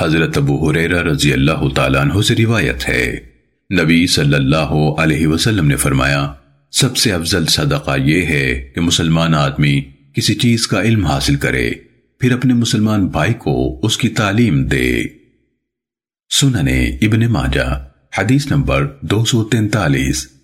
حضرت ابو حریرہ رضی اللہ تعالیٰ عنہ سے روایت ہے۔ نبی صلی اللہ علیہ وسلم نے فرمایا، سب سے افضل صدقہ یہ ہے کہ مسلمان آدمی کسی چیز کا علم حاصل کرے، پھر اپنے مسلمان بھائی کو اس کی تعلیم دے۔ سننے ابن ماجہ، حدیث نمبر دو سو تینتالیس۔